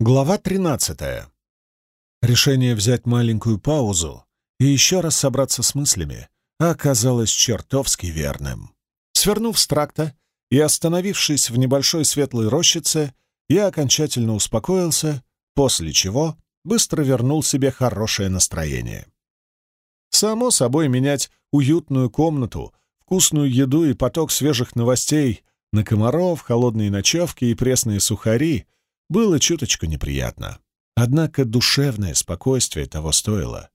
Глава 13. Решение взять маленькую паузу и еще раз собраться с мыслями оказалось чертовски верным. Свернув с тракта и остановившись в небольшой светлой рощице, я окончательно успокоился, после чего быстро вернул себе хорошее настроение. Само собой, менять уютную комнату, вкусную еду и поток свежих новостей на комаров, холодные ночевки и пресные сухари было чуточку неприятно. Однако душевное спокойствие того стоило.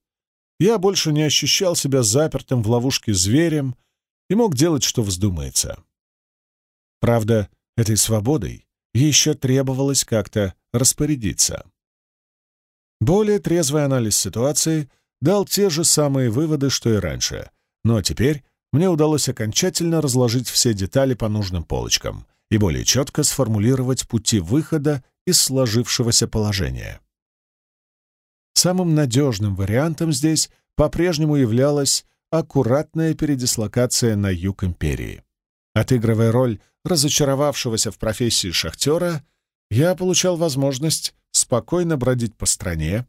Я больше не ощущал себя запертым в ловушке зверем и мог делать, что вздумается. Правда, этой свободой еще требовалось как-то распорядиться. Более трезвый анализ ситуации дал те же самые выводы, что и раньше, но теперь мне удалось окончательно разложить все детали по нужным полочкам и более четко сформулировать пути выхода из сложившегося положения. Самым надежным вариантом здесь по-прежнему являлась аккуратная передислокация на юг империи. Отыгрывая роль разочаровавшегося в профессии шахтера, я получал возможность спокойно бродить по стране,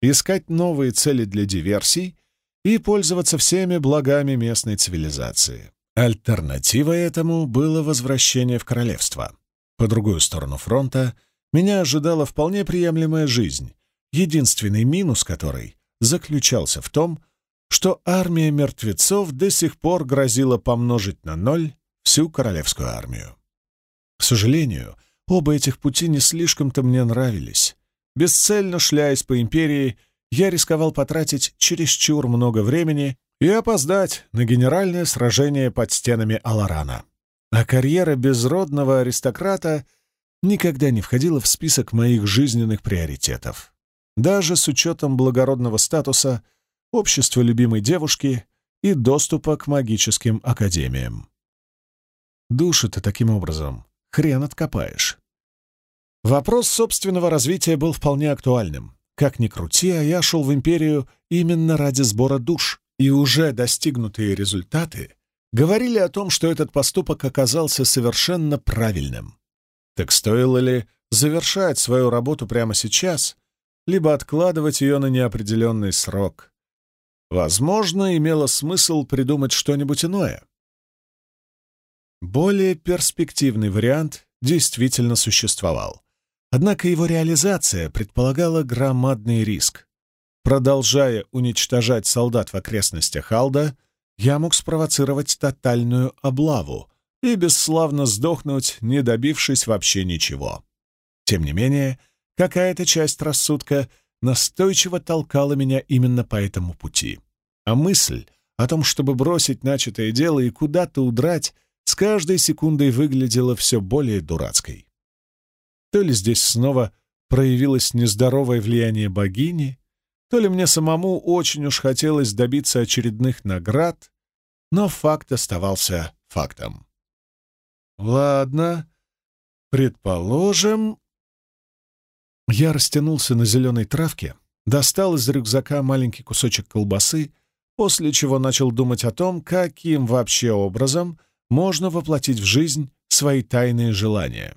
искать новые цели для диверсий и пользоваться всеми благами местной цивилизации. Альтернативой этому было возвращение в королевство. По другую сторону фронта меня ожидала вполне приемлемая жизнь, единственный минус которой заключался в том, что армия мертвецов до сих пор грозила помножить на ноль всю королевскую армию. К сожалению, оба этих пути не слишком-то мне нравились. Бесцельно шляясь по империи, я рисковал потратить чересчур много времени и опоздать на генеральное сражение под стенами Аларана. А карьера безродного аристократа — никогда не входила в список моих жизненных приоритетов. Даже с учетом благородного статуса, общества любимой девушки и доступа к магическим академиям. Души-то таким образом хрен откопаешь. Вопрос собственного развития был вполне актуальным. Как ни крути, а я шел в империю именно ради сбора душ, и уже достигнутые результаты говорили о том, что этот поступок оказался совершенно правильным. Так стоило ли завершать свою работу прямо сейчас, либо откладывать ее на неопределенный срок? Возможно, имело смысл придумать что-нибудь иное. Более перспективный вариант действительно существовал. Однако его реализация предполагала громадный риск. Продолжая уничтожать солдат в окрестностях Алда, я мог спровоцировать тотальную облаву, и бесславно сдохнуть, не добившись вообще ничего. Тем не менее, какая-то часть рассудка настойчиво толкала меня именно по этому пути. А мысль о том, чтобы бросить начатое дело и куда-то удрать, с каждой секундой выглядела все более дурацкой. То ли здесь снова проявилось нездоровое влияние богини, то ли мне самому очень уж хотелось добиться очередных наград, но факт оставался фактом. Ладно, предположим... Я растянулся на зеленой травке, достал из рюкзака маленький кусочек колбасы, после чего начал думать о том, каким вообще образом можно воплотить в жизнь свои тайные желания.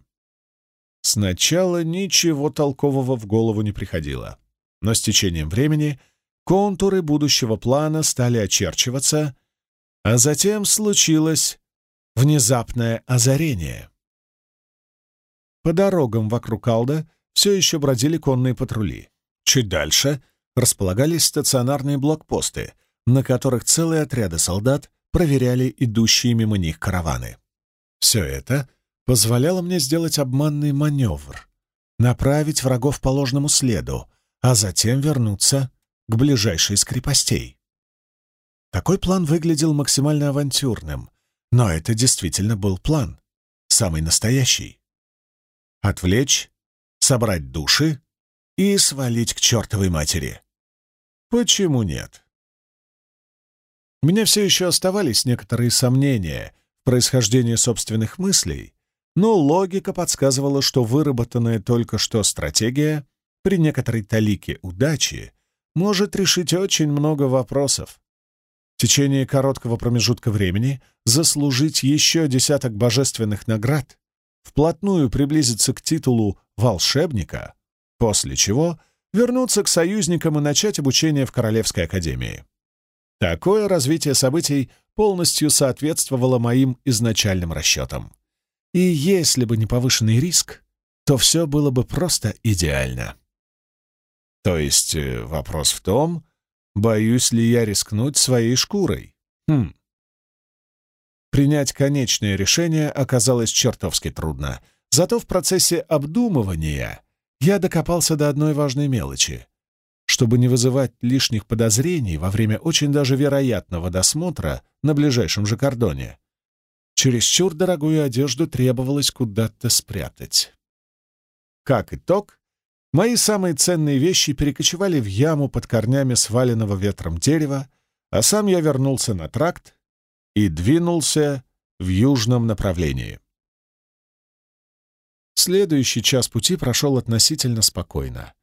Сначала ничего толкового в голову не приходило, но с течением времени контуры будущего плана стали очерчиваться, а затем случилось внезапное озарение. По дорогам вокруг Алда все еще бродили конные патрули. Чуть дальше располагались стационарные блокпосты, на которых целые отряды солдат проверяли идущие мимо них караваны. Все это позволяло мне сделать обманный маневр, направить врагов по ложному следу, а затем вернуться к ближайшей из крепостей. Такой план выглядел максимально авантюрным, но это действительно был план, самый настоящий. Отвлечь, собрать души и свалить к чертовой матери. Почему нет? У меня все еще оставались некоторые сомнения в происхождении собственных мыслей, но логика подсказывала, что выработанная только что стратегия при некоторой талике удачи может решить очень много вопросов, течение короткого промежутка времени заслужить еще десяток божественных наград, вплотную приблизиться к титулу волшебника после чего вернуться к союзникам и начать обучение в Королевской академии. Такое развитие событий полностью соответствовало моим изначальным расчетам. И если бы не повышенный риск, то все было бы просто идеально. То есть э, вопрос в том, боюсь ли я рискнуть своей шкурой? Хм. Принять конечное решение оказалось чертовски трудно. Зато в процессе обдумывания я докопался до одной важной мелочи. Чтобы не вызывать лишних подозрений во время очень даже вероятного досмотра на ближайшем же кордоне, чересчур дорогую одежду требовалось куда-то спрятать. Как итог, мои самые ценные вещи перекочевали в яму под корнями сваленного ветром дерева, а сам я вернулся на тракт и двинулся в южном направлении. Следующий час пути прошел относительно спокойно.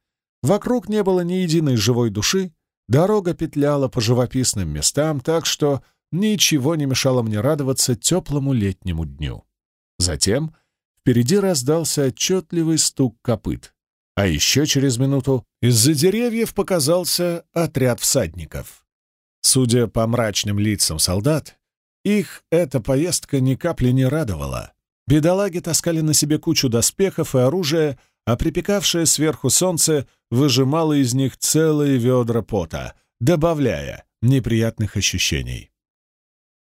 Вокруг не было ни единой живой души, дорога петляла по живописным местам, так что ничего не мешало мне радоваться теплому летнему дню. Затем впереди раздался отчетливый стук копыт, а еще через минуту из-за деревьев показался отряд всадников. Судя по мрачным лицам солдат, их эта поездка ни капли не радовала. Бедолаги таскали на себе кучу доспехов и оружия, а припекавшее сверху солнце выжимало из них целые ведра пота, добавляя неприятных ощущений.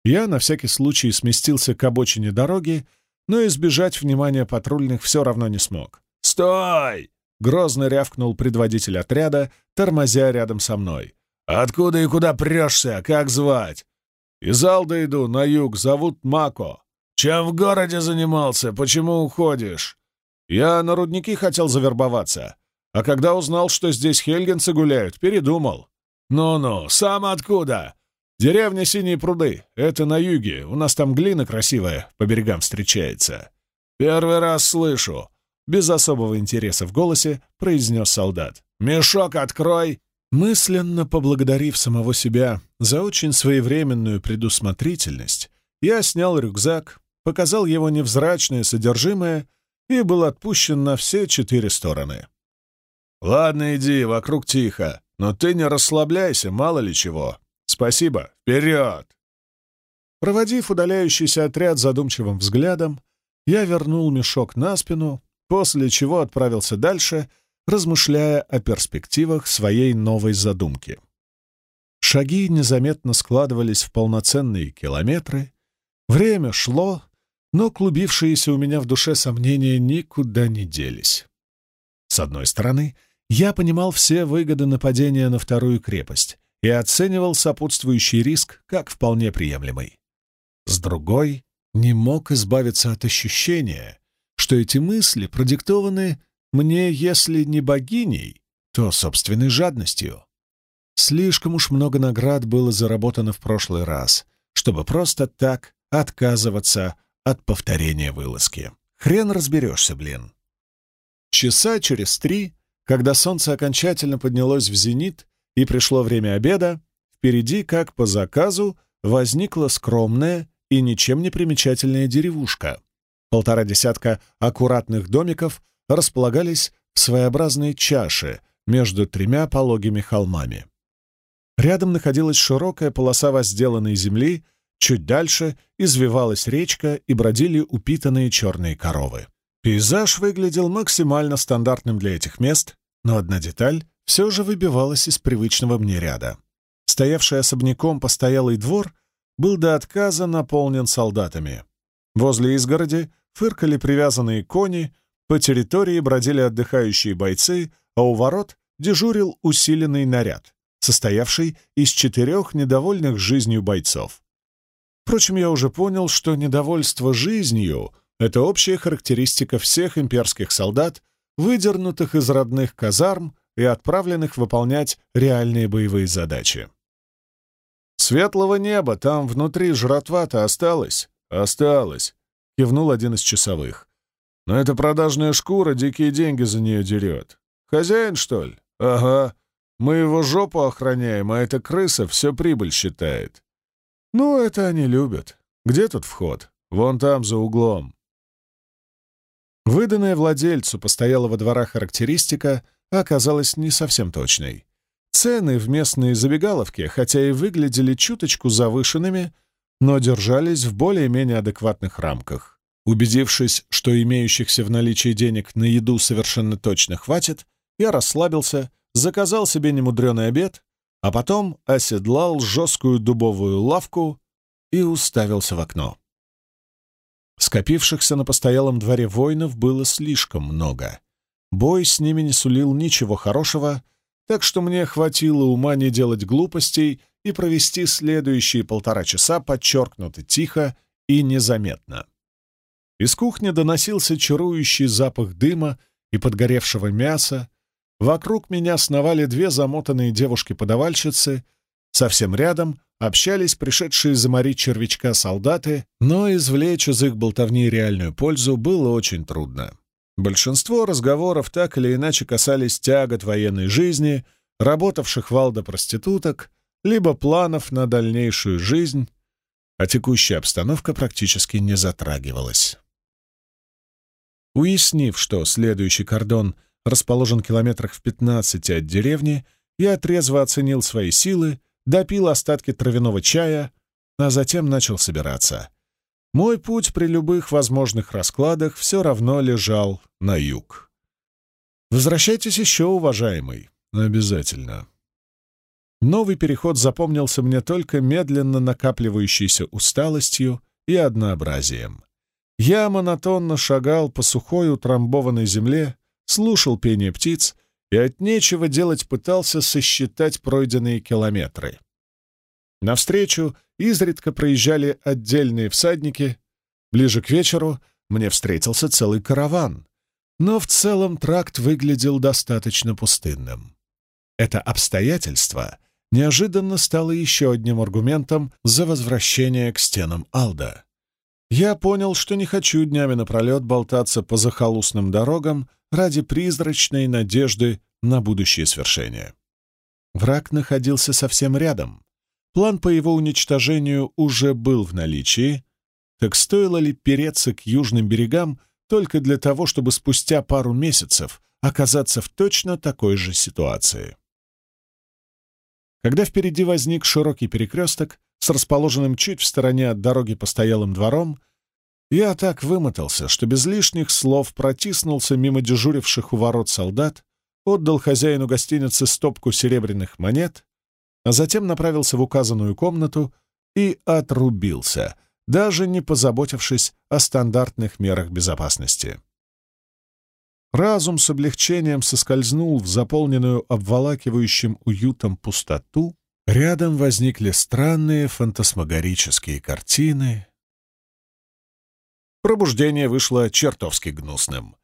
Я на всякий случай сместился к обочине дороги, но избежать внимания патрульных все равно не смог. «Стой!» — грозно рявкнул предводитель отряда, тормозя рядом со мной. «Откуда и куда прешься? Как звать?» «Из Алда иду, на юг, зовут Мако. Чем в городе занимался? Почему уходишь?» «Я на рудники хотел завербоваться, а когда узнал, что здесь хельгенцы гуляют, передумал». «Ну-ну, сам откуда?» «Деревня Синие пруды. Это на юге. У нас там глина красивая, по берегам встречается». «Первый раз слышу», — без особого интереса в голосе произнес солдат. «Мешок открой!» Мысленно поблагодарив самого себя за очень своевременную предусмотрительность, я снял рюкзак, показал его невзрачное содержимое и был отпущен на все четыре стороны. «Ладно, иди, вокруг тихо, но ты не расслабляйся, мало ли чего. Спасибо, вперед!» Проводив удаляющийся отряд задумчивым взглядом, я вернул мешок на спину, после чего отправился дальше, размышляя о перспективах своей новой задумки. Шаги незаметно складывались в полноценные километры, время шло, но клубившиеся у меня в душе сомнения никуда не делись. С одной стороны, я понимал все выгоды нападения на вторую крепость и оценивал сопутствующий риск как вполне приемлемый. С другой, не мог избавиться от ощущения, что эти мысли продиктованы мне, если не богиней, то собственной жадностью. Слишком уж много наград было заработано в прошлый раз, чтобы просто так отказываться от повторения вылазки. Хрен разберешься, блин. Часа через три, когда солнце окончательно поднялось в зенит и пришло время обеда, впереди, как по заказу, возникла скромная и ничем не примечательная деревушка. Полтора десятка аккуратных домиков располагались в своеобразной чаше между тремя пологими холмами. Рядом находилась широкая полоса возделанной земли, Чуть дальше извивалась речка и бродили упитанные черные коровы. Пейзаж выглядел максимально стандартным для этих мест, но одна деталь все же выбивалась из привычного мне ряда. Стоявший особняком постоялый двор был до отказа наполнен солдатами. Возле изгороди фыркали привязанные кони, по территории бродили отдыхающие бойцы, а у ворот дежурил усиленный наряд, состоявший из четырех недовольных жизнью бойцов. Впрочем, я уже понял, что недовольство жизнью — это общая характеристика всех имперских солдат, выдернутых из родных казарм и отправленных выполнять реальные боевые задачи. «Светлого неба, там внутри жратва-то осталось?» «Осталось», — кивнул один из часовых. «Но эта продажная шкура дикие деньги за нее дерет. Хозяин, что ли? Ага. Мы его жопу охраняем, а эта крыса все прибыль считает. «Ну, это они любят. Где тут вход? Вон там, за углом». Выданная владельцу постоялого двора характеристика оказалась не совсем точной. Цены в местные забегаловки, хотя и выглядели чуточку завышенными, но держались в более-менее адекватных рамках. Убедившись, что имеющихся в наличии денег на еду совершенно точно хватит, я расслабился, заказал себе немудрёный обед, а потом оседлал жесткую дубовую лавку и уставился в окно. Скопившихся на постоялом дворе воинов было слишком много. Бой с ними не сулил ничего хорошего, так что мне хватило ума не делать глупостей и провести следующие полтора часа подчеркнуто тихо и незаметно. Из кухни доносился чарующий запах дыма и подгоревшего мяса. Вокруг меня сновали две замотанные девушки-подавальщицы. Совсем рядом общались пришедшие заморить червячка солдаты, но извлечь из их болтовни реальную пользу было очень трудно. Большинство разговоров так или иначе касались тягот военной жизни, работавших валда проституток, либо планов на дальнейшую жизнь, а текущая обстановка практически не затрагивалась. Уяснив, что следующий кордон расположен километрах в 15 от деревни, я трезво оценил свои силы, допил остатки травяного чая, а затем начал собираться. Мой путь при любых возможных раскладах все равно лежал на юг. Возвращайтесь еще, уважаемый. Обязательно. Новый переход запомнился мне только медленно накапливающейся усталостью и однообразием. Я монотонно шагал по сухой утрамбованной земле, слушал пение птиц и от нечего делать пытался сосчитать пройденные километры. Навстречу изредка проезжали отдельные всадники. Ближе к вечеру мне встретился целый караван, но в целом тракт выглядел достаточно пустынным. Это обстоятельство неожиданно стало еще одним аргументом за возвращение к стенам Алда. Я понял, что не хочу днями напролет болтаться по захолустным дорогам ради призрачной надежды на будущее свершение. Враг находился совсем рядом. План по его уничтожению уже был в наличии, так стоило ли переться к южным берегам только для того, чтобы спустя пару месяцев оказаться в точно такой же ситуации? Когда впереди возник широкий перекресток, с расположенным чуть в стороне от дороги постоялым двором, я так вымотался, что без лишних слов протиснулся мимо дежуривших у ворот солдат, отдал хозяину гостиницы стопку серебряных монет, а затем направился в указанную комнату и отрубился, даже не позаботившись о стандартных мерах безопасности. Разум с облегчением соскользнул в заполненную обволакивающим уютом пустоту, Рядом возникли странные фантасмагорические картины. Пробуждение вышло чертовски гнусным.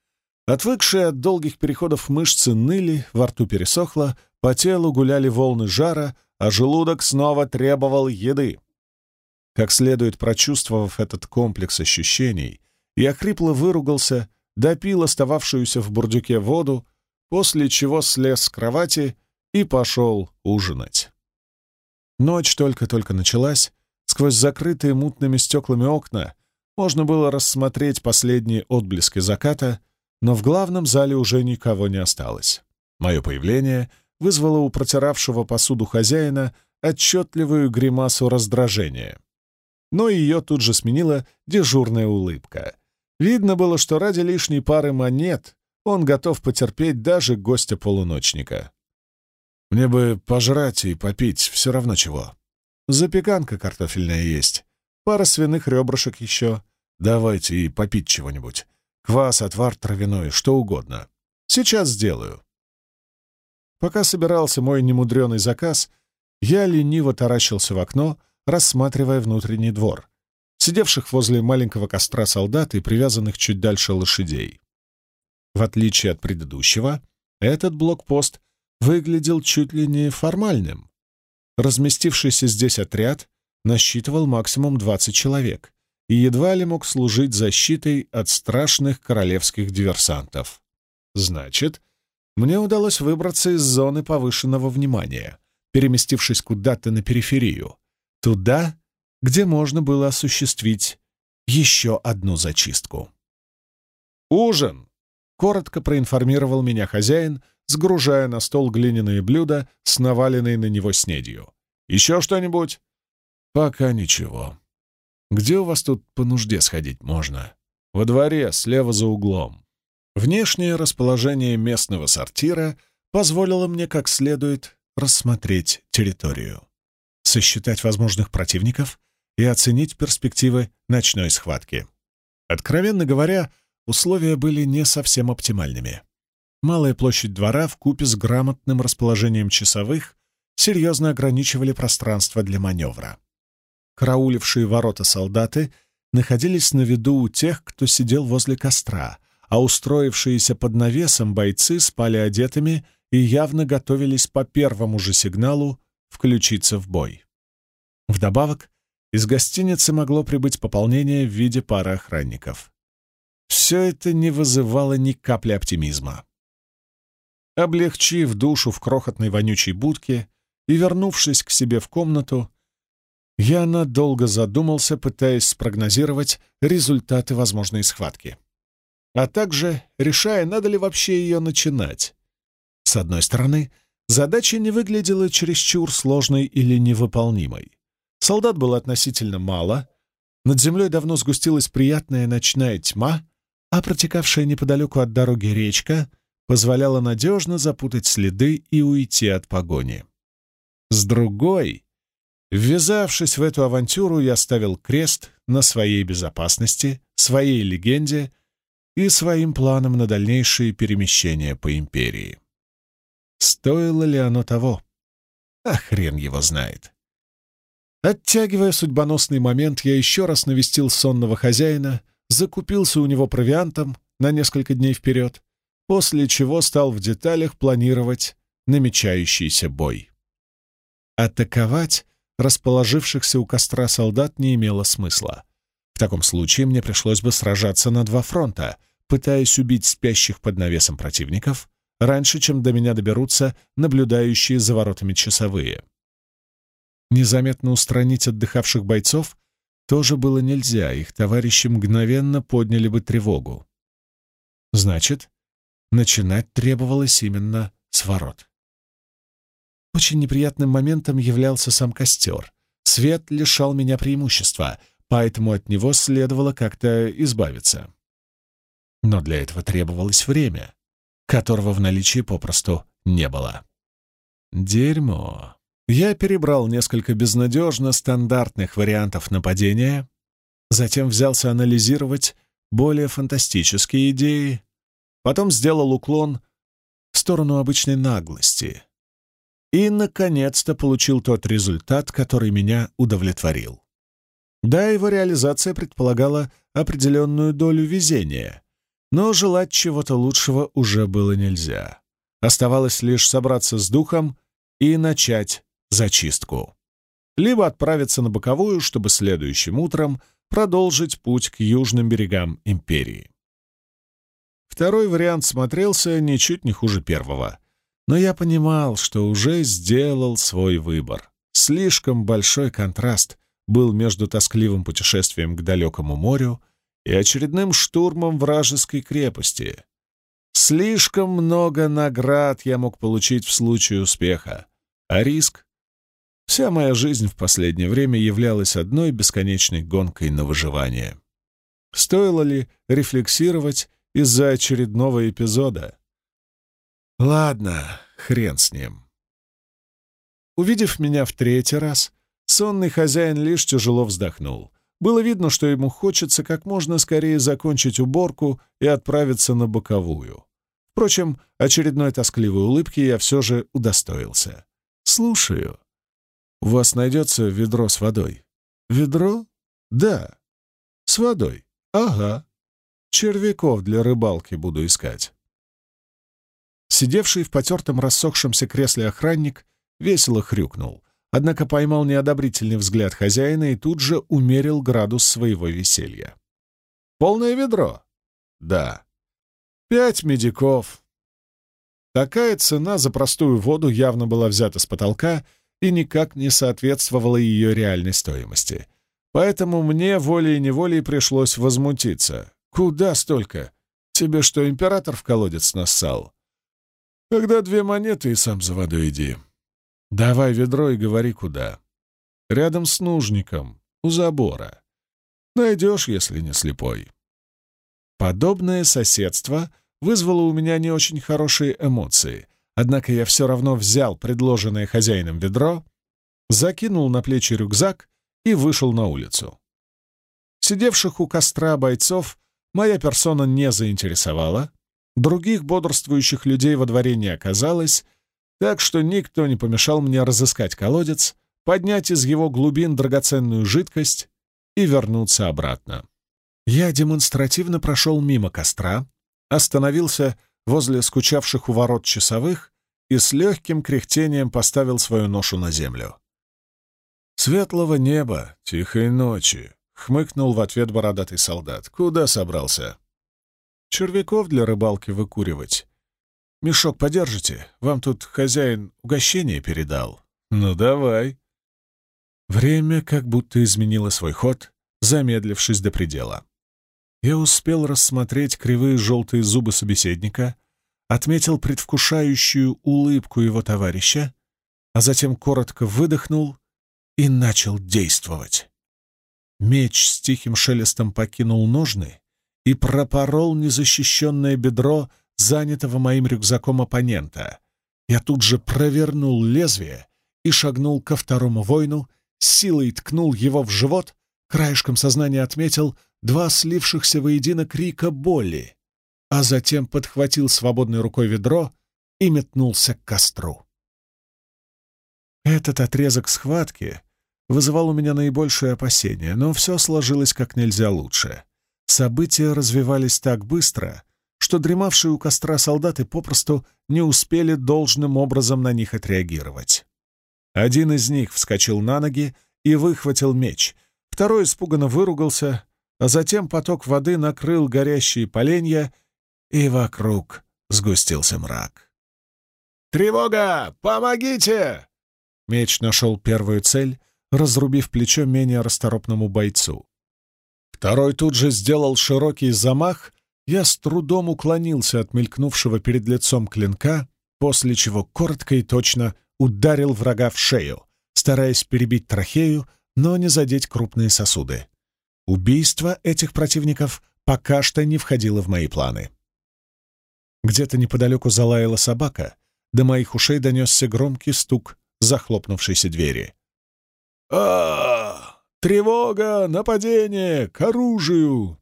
Отвыкшие от долгих переходов мышцы ныли, во рту пересохло, по телу гуляли волны жара, а желудок снова требовал еды. Как следует прочувствовав этот комплекс ощущений, я хрипло выругался, допил остававшуюся в бурдюке воду, после чего слез с кровати и пошел ужинать. Ночь только-только началась. Сквозь закрытые мутными стеклами окна можно было рассмотреть последние отблески заката, но в главном зале уже никого не осталось. Мое появление вызвало у протиравшего посуду хозяина отчетливую гримасу раздражения. Но ее тут же сменила дежурная улыбка. Видно было, что ради лишней пары монет он готов потерпеть даже гостя-полуночника. Мне бы пожрать и попить, все равно чего. Запеканка картофельная есть, пара свиных ребрышек еще. Давайте и попить чего-нибудь. Квас, отвар травяной, что угодно. Сейчас сделаю. Пока собирался мой немудреный заказ, я лениво таращился в окно, рассматривая внутренний двор, сидевших возле маленького костра солдат и привязанных чуть дальше лошадей. В отличие от предыдущего, этот блокпост выглядел чуть ли не формальным. Разместившийся здесь отряд насчитывал максимум 20 человек и едва ли мог служить защитой от страшных королевских диверсантов. Значит, мне удалось выбраться из зоны повышенного внимания, переместившись куда-то на периферию, туда, где можно было осуществить еще одну зачистку. «Ужин!» — коротко проинформировал меня хозяин, сгружая на стол глиняные блюда с наваленной на него снедью. «Еще что-нибудь?» «Пока ничего. Где у вас тут по нужде сходить можно?» «Во дворе, слева за углом». Внешнее расположение местного сортира позволило мне как следует рассмотреть территорию, сосчитать возможных противников и оценить перспективы ночной схватки. Откровенно говоря, условия были не совсем оптимальными. Малая площадь двора в купе с грамотным расположением часовых серьезно ограничивали пространство для маневра. Караулившие ворота солдаты находились на виду у тех, кто сидел возле костра, а устроившиеся под навесом бойцы спали одетыми и явно готовились по первому же сигналу включиться в бой. Вдобавок, из гостиницы могло прибыть пополнение в виде пары охранников. Все это не вызывало ни капли оптимизма. Облегчив душу в крохотной вонючей будке и вернувшись к себе в комнату, я надолго задумался, пытаясь спрогнозировать результаты возможной схватки. А также решая, надо ли вообще ее начинать. С одной стороны, задача не выглядела чересчур сложной или невыполнимой. Солдат было относительно мало, над землей давно сгустилась приятная ночная тьма, а протекавшая неподалеку от дороги речка позволяла надежно запутать следы и уйти от погони. С другой, ввязавшись в эту авантюру, я ставил крест на своей безопасности, своей легенде и своим планам на дальнейшие перемещения по империи. Стоило ли оно того? А хрен его знает. Оттягивая судьбоносный момент, я еще раз навестил сонного хозяина, закупился у него провиантом на несколько дней вперед, после чего стал в деталях планировать намечающийся бой. Атаковать расположившихся у костра солдат не имело смысла. В таком случае мне пришлось бы сражаться на два фронта, пытаясь убить спящих под навесом противников раньше, чем до меня доберутся наблюдающие за воротами часовые. Незаметно устранить отдыхавших бойцов тоже было нельзя, их товарищи мгновенно подняли бы тревогу. Значит, начинать требовалось именно с ворот. Очень неприятным моментом являлся сам костер. Свет лишал меня преимущества, поэтому от него следовало как-то избавиться. Но для этого требовалось время, которого в наличии попросту не было. Дерьмо. Я перебрал несколько безнадежно стандартных вариантов нападения, затем взялся анализировать более фантастические идеи, потом сделал уклон в сторону обычной наглости и, наконец-то, получил тот результат, который меня удовлетворил. Да, его реализация предполагала определенную долю везения, но желать чего-то лучшего уже было нельзя. Оставалось лишь собраться с духом и начать зачистку. Либо отправиться на боковую, чтобы следующим утром продолжить путь к южным берегам империи. Второй вариант смотрелся ничуть не хуже первого. Но я понимал, что уже сделал свой выбор. Слишком большой контраст был между тоскливым путешествием к далекому морю и очередным штурмом вражеской крепости. Слишком много наград я мог получить в случае успеха, а риск Вся моя жизнь в последнее время являлась одной бесконечной гонкой на выживание. Стоило ли рефлексировать из-за очередного эпизода? Ладно, хрен с ним. Увидев меня в третий раз, сонный хозяин лишь тяжело вздохнул. Было видно, что ему хочется как можно скорее закончить уборку и отправиться на боковую. Впрочем, очередной тоскливой улыбки я все же удостоился. «Слушаю», у вас найдется ведро с водой. Ведро? Да. С водой. Ага. Червяков для рыбалки буду искать. Сидевший в потертом рассохшемся кресле охранник весело хрюкнул, однако поймал неодобрительный взгляд хозяина и тут же умерил градус своего веселья. «Полное ведро?» «Да». «Пять медиков». Такая цена за простую воду явно была взята с потолка и никак не соответствовала ее реальной стоимости. Поэтому мне волей-неволей пришлось возмутиться. «Куда столько? Тебе что, император в колодец нассал?» Тогда две монеты и сам за водой иди. Давай ведро и говори, куда. Рядом с нужником, у забора. Найдешь, если не слепой. Подобное соседство вызвало у меня не очень хорошие эмоции, однако я все равно взял предложенное хозяином ведро, закинул на плечи рюкзак и вышел на улицу. Сидевших у костра бойцов моя персона не заинтересовала, других бодрствующих людей во дворе не оказалось, так что никто не помешал мне разыскать колодец, поднять из его глубин драгоценную жидкость и вернуться обратно. Я демонстративно прошел мимо костра, остановился возле скучавших у ворот часовых и с легким кряхтением поставил свою ношу на землю. «Светлого неба, тихой ночи!» — хмыкнул в ответ бородатый солдат. «Куда собрался?» «Червяков для рыбалки выкуривать. Мешок подержите? Вам тут хозяин угощение передал». «Ну, давай». Время как будто изменило свой ход, замедлившись до предела. Я успел рассмотреть кривые желтые зубы собеседника, отметил предвкушающую улыбку его товарища, а затем коротко выдохнул и начал действовать. Меч с тихим шелестом покинул ножны и пропорол незащищенное бедро занятого моим рюкзаком оппонента. Я тут же провернул лезвие и шагнул ко второму воину, силой ткнул его в живот, краешком сознания отметил два слившихся воедино крика боли, а затем подхватил свободной рукой ведро и метнулся к костру. Этот отрезок схватки вызывал у меня наибольшее опасение, но все сложилось как нельзя лучше. События развивались так быстро, что дремавшие у костра солдаты попросту не успели должным образом на них отреагировать. Один из них вскочил на ноги и выхватил меч, второй испуганно выругался, а затем поток воды накрыл горящие поленья, и вокруг сгустился мрак. «Тревога! Помогите!» Меч нашел первую цель, разрубив плечо менее расторопному бойцу. Второй тут же сделал широкий замах, я с трудом уклонился от мелькнувшего перед лицом клинка, после чего коротко и точно ударил врага в шею, стараясь перебить трахею, но не задеть крупные сосуды. Убийство этих противников пока что не входило в мои планы. Где-то неподалеку залаяла собака, до моих ушей донесся громкий стук захлопнувшейся двери. А, Тревога! Нападение! К оружию!»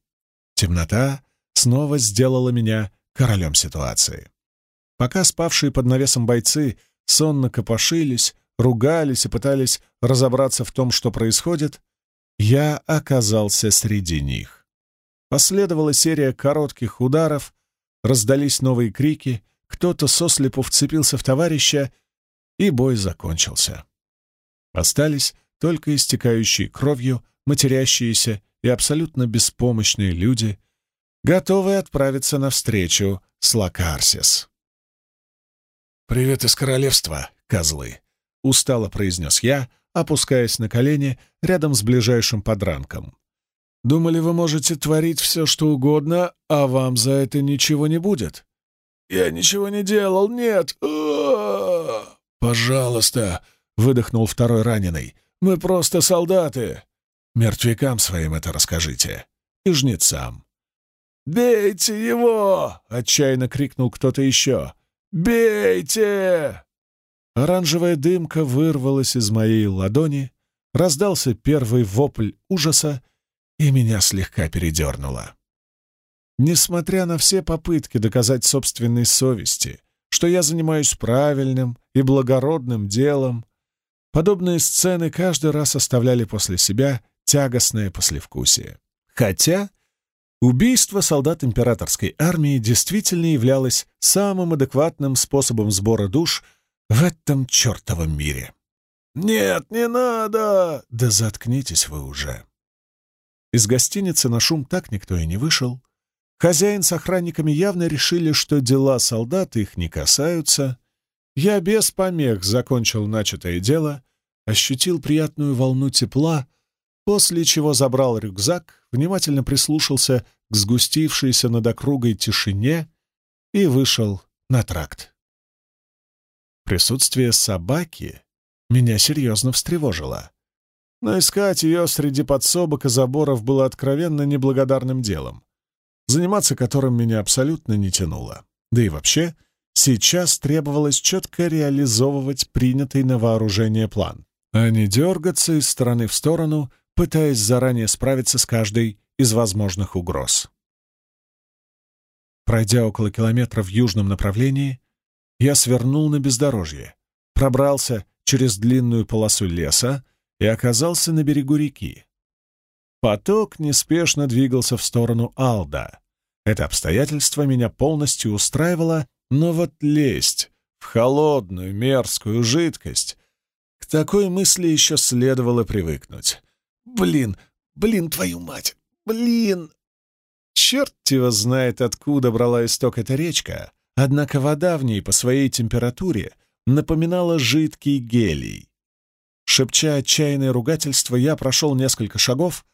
Темнота снова сделала меня королем ситуации. Пока спавшие под навесом бойцы сонно копошились, ругались и пытались разобраться в том, что происходит, я оказался среди них. Последовала серия коротких ударов, раздались новые крики, кто-то сослепу вцепился в товарища, и бой закончился. Остались только истекающие кровью, матерящиеся и абсолютно беспомощные люди, готовые отправиться навстречу с Лакарсис. «Привет из королевства, козлы!» — устало произнес я, опускаясь на колени рядом с ближайшим подранком. «Думали, вы можете творить все, что угодно, а вам за это ничего не будет?» «Я ничего не делал, нет!» «Пожалуйста!» — выдохнул второй раненый. «Мы просто солдаты!» «Мертвякам своим это расскажите. И жнецам». «Бейте его!» — отчаянно крикнул кто-то еще. «Бейте!» Оранжевая дымка вырвалась из моей ладони, раздался первый вопль ужаса, и меня слегка передернуло. Несмотря на все попытки доказать собственной совести, что я занимаюсь правильным и благородным делом, подобные сцены каждый раз оставляли после себя тягостное послевкусие. Хотя убийство солдат императорской армии действительно являлось самым адекватным способом сбора душ — в этом чертовом мире. «Нет, не надо!» «Да заткнитесь вы уже!» Из гостиницы на шум так никто и не вышел. Хозяин с охранниками явно решили, что дела солдат их не касаются. Я без помех закончил начатое дело, ощутил приятную волну тепла, после чего забрал рюкзак, внимательно прислушался к сгустившейся над округой тишине и вышел на тракт. Присутствие собаки меня серьезно встревожило. Но искать ее среди подсобок и заборов было откровенно неблагодарным делом, заниматься которым меня абсолютно не тянуло. Да и вообще, сейчас требовалось четко реализовывать принятый на вооружение план, а не дергаться из стороны в сторону, пытаясь заранее справиться с каждой из возможных угроз. Пройдя около километра в южном направлении, я свернул на бездорожье, пробрался через длинную полосу леса и оказался на берегу реки. Поток неспешно двигался в сторону Алда. Это обстоятельство меня полностью устраивало, но вот лезть в холодную, мерзкую жидкость к такой мысли еще следовало привыкнуть. Блин, блин, твою мать, блин! Черт его знает, откуда брала исток эта речка, однако вода в ней по своей температуре напоминала жидкий гелий. Шепча отчаянное ругательство, я прошел несколько шагов,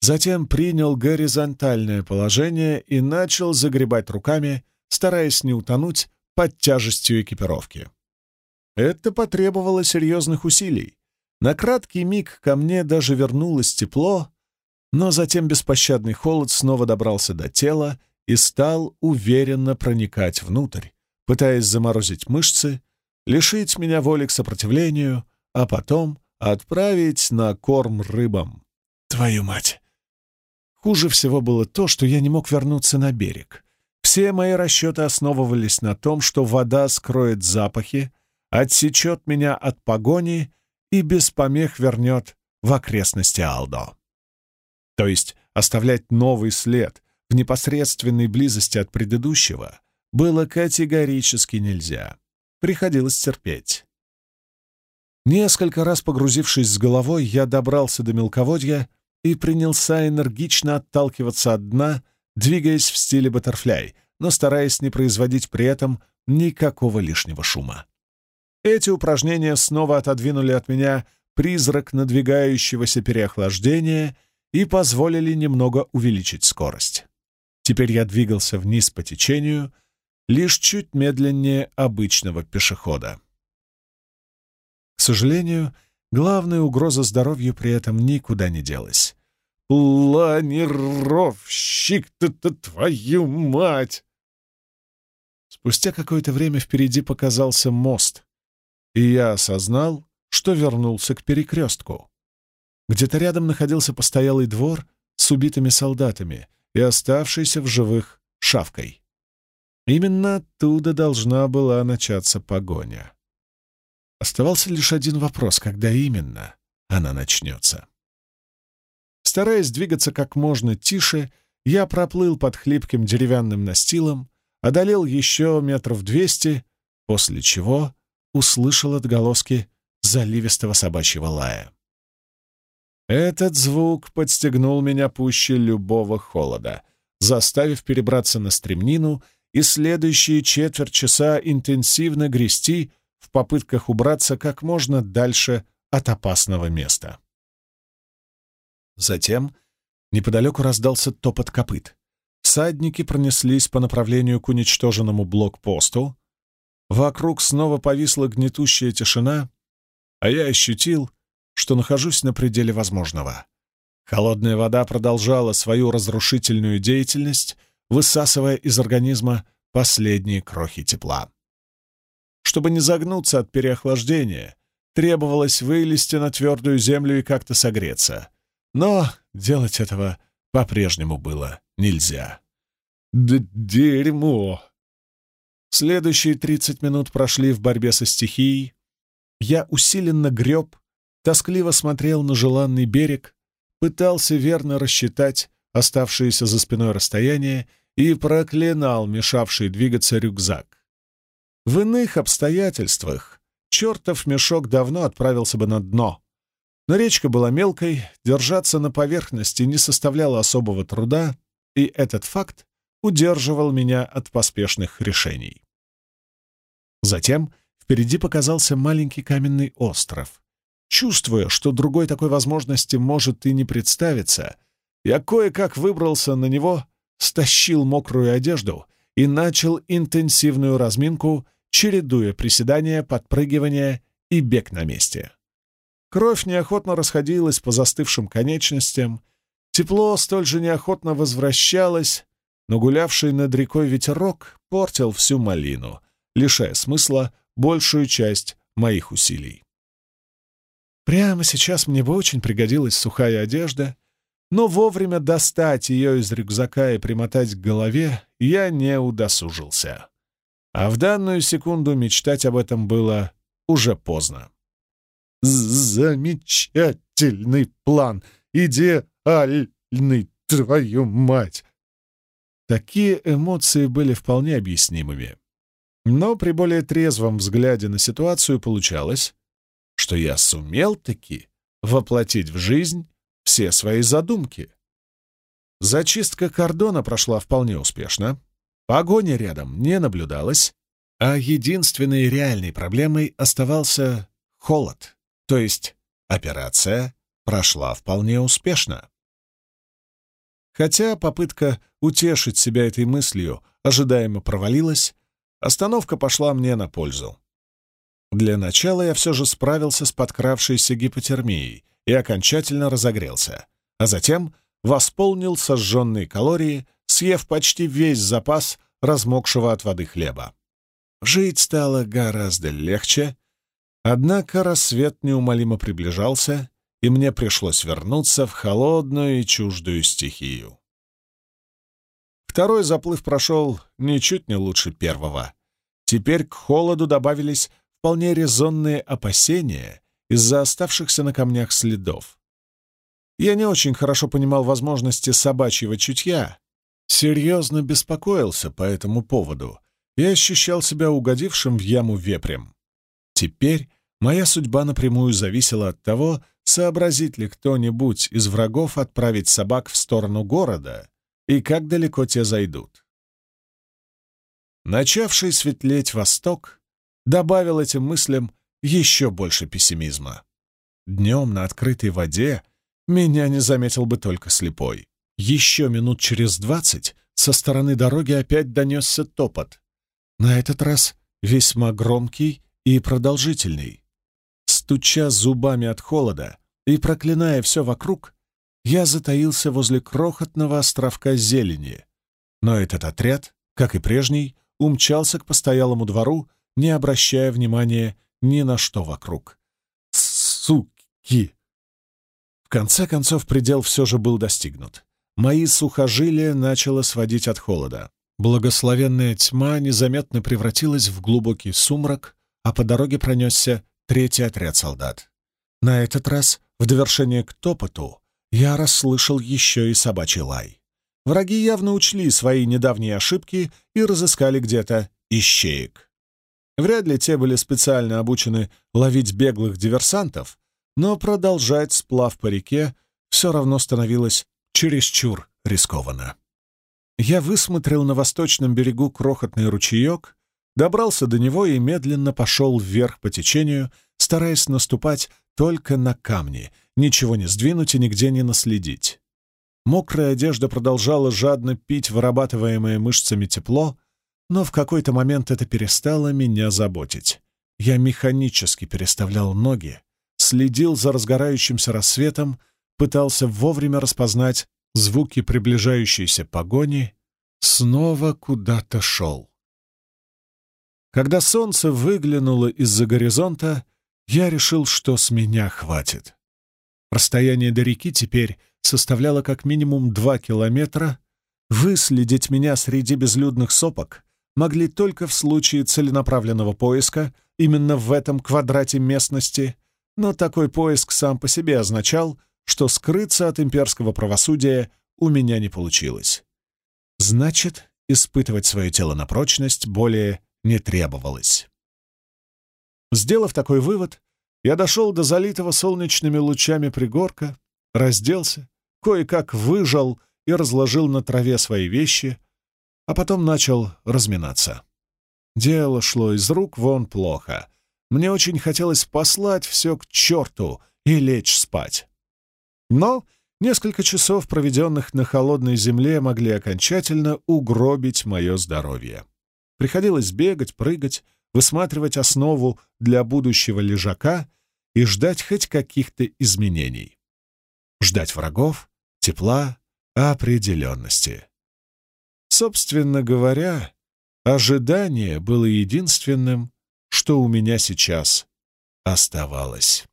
затем принял горизонтальное положение и начал загребать руками, стараясь не утонуть под тяжестью экипировки. Это потребовало серьезных усилий. На краткий миг ко мне даже вернулось тепло, но затем беспощадный холод снова добрался до тела и стал уверенно проникать внутрь, пытаясь заморозить мышцы, лишить меня воли к сопротивлению, а потом отправить на корм рыбам. Твою мать! Хуже всего было то, что я не мог вернуться на берег. Все мои расчеты основывались на том, что вода скроет запахи, отсечет меня от погони и без помех вернет в окрестности Алдо. То есть оставлять новый след в непосредственной близости от предыдущего было категорически нельзя. Приходилось терпеть. Несколько раз погрузившись с головой, я добрался до мелководья и принялся энергично отталкиваться от дна, двигаясь в стиле баттерфляй, но стараясь не производить при этом никакого лишнего шума. Эти упражнения снова отодвинули от меня призрак надвигающегося переохлаждения и позволили немного увеличить скорость. Теперь я двигался вниз по течению, лишь чуть медленнее обычного пешехода. К сожалению, главная угроза здоровью при этом никуда не делась. «Планировщик-то твою мать!» Спустя какое-то время впереди показался мост, и я осознал, что вернулся к перекрестку. Где-то рядом находился постоялый двор с убитыми солдатами и оставшийся в живых шавкой. Именно оттуда должна была начаться погоня. Оставался лишь один вопрос, когда именно она начнется. Стараясь двигаться как можно тише, я проплыл под хлипким деревянным настилом, одолел еще метров двести, после чего услышал отголоски заливистого собачьего лая. Этот звук подстегнул меня пуще любого холода, заставив перебраться на стремнину и следующие четверть часа интенсивно грести в попытках убраться как можно дальше от опасного места. Затем неподалеку раздался топот копыт. Всадники пронеслись по направлению к уничтоженному блокпосту. Вокруг снова повисла гнетущая тишина, а я ощутил, что нахожусь на пределе возможного. Холодная вода продолжала свою разрушительную деятельность, высасывая из организма последние крохи тепла. Чтобы не загнуться от переохлаждения, требовалось вылезти на твердую землю и как-то согреться. Но делать этого по-прежнему было нельзя. Д «Дерьмо!» Следующие тридцать минут прошли в борьбе со стихией. Я усиленно греб, тоскливо смотрел на желанный берег, пытался верно рассчитать оставшееся за спиной расстояние и проклинал мешавший двигаться рюкзак. В иных обстоятельствах чертов мешок давно отправился бы на дно. Но речка была мелкой, держаться на поверхности не составляло особого труда, и этот факт удерживал меня от поспешных решений. Затем впереди показался маленький каменный остров, Чувствуя, что другой такой возможности может и не представиться, я кое-как выбрался на него, стащил мокрую одежду и начал интенсивную разминку, чередуя приседания, подпрыгивания и бег на месте. Кровь неохотно расходилась по застывшим конечностям, тепло столь же неохотно возвращалось, но гулявший над рекой ветерок портил всю малину, лишая смысла большую часть моих усилий. Прямо сейчас мне бы очень пригодилась сухая одежда, но вовремя достать ее из рюкзака и примотать к голове я не удосужился. А в данную секунду мечтать об этом было уже поздно. «Замечательный план! Идеальный, твою мать!» Такие эмоции были вполне объяснимыми. Но при более трезвом взгляде на ситуацию получалось, что я сумел-таки воплотить в жизнь все свои задумки. Зачистка кордона прошла вполне успешно, погони рядом не наблюдалось, а единственной реальной проблемой оставался холод, то есть операция прошла вполне успешно. Хотя попытка утешить себя этой мыслью ожидаемо провалилась, остановка пошла мне на пользу. Для начала я все же справился с подкравшейся гипотермией и окончательно разогрелся, а затем восполнил сожженные калории, съев почти весь запас размокшего от воды хлеба. Жить стало гораздо легче, однако рассвет неумолимо приближался, и мне пришлось вернуться в холодную и чуждую стихию. Второй заплыв прошел ничуть не лучше первого. Теперь к холоду добавились вполне резонные опасения из-за оставшихся на камнях следов. Я не очень хорошо понимал возможности собачьего чутья, серьезно беспокоился по этому поводу и ощущал себя угодившим в яму вепрем. Теперь моя судьба напрямую зависела от того, сообразит ли кто-нибудь из врагов отправить собак в сторону города и как далеко те зайдут. Начавший светлеть восток добавил этим мыслям еще больше пессимизма. Днем на открытой воде меня не заметил бы только слепой. Еще минут через двадцать со стороны дороги опять донесся топот. На этот раз весьма громкий и продолжительный. Стуча зубами от холода и проклиная все вокруг, я затаился возле крохотного островка зелени. Но этот отряд, как и прежний, умчался к постоялому двору, не обращая внимания ни на что вокруг. Суки! В конце концов, предел все же был достигнут. Мои сухожилия начало сводить от холода. Благословенная тьма незаметно превратилась в глубокий сумрак, а по дороге пронесся третий отряд солдат. На этот раз, в довершение к топоту, я расслышал еще и собачий лай. Враги явно учли свои недавние ошибки и разыскали где-то ищеек. Вряд ли те были специально обучены ловить беглых диверсантов, но продолжать сплав по реке все равно становилось чересчур рискованно. Я высмотрел на восточном берегу крохотный ручеек, добрался до него и медленно пошел вверх по течению, стараясь наступать только на камни, ничего не сдвинуть и нигде не наследить. Мокрая одежда продолжала жадно пить вырабатываемое мышцами тепло, но в какой-то момент это перестало меня заботить. Я механически переставлял ноги, следил за разгорающимся рассветом, пытался вовремя распознать звуки приближающейся погони, снова куда-то шел. Когда солнце выглянуло из-за горизонта, я решил, что с меня хватит. Расстояние до реки теперь составляло как минимум два километра. Выследить меня среди безлюдных сопок могли только в случае целенаправленного поиска именно в этом квадрате местности, но такой поиск сам по себе означал, что скрыться от имперского правосудия у меня не получилось. Значит, испытывать свое тело на прочность более не требовалось. Сделав такой вывод, я дошел до залитого солнечными лучами пригорка, разделся, кое-как выжал и разложил на траве свои вещи, а потом начал разминаться. Дело шло из рук вон плохо. Мне очень хотелось послать все к черту и лечь спать. Но несколько часов, проведенных на холодной земле, могли окончательно угробить мое здоровье. Приходилось бегать, прыгать, высматривать основу для будущего лежака и ждать хоть каких-то изменений. Ждать врагов, тепла, определенности. Собственно говоря, ожидание было единственным, что у меня сейчас оставалось.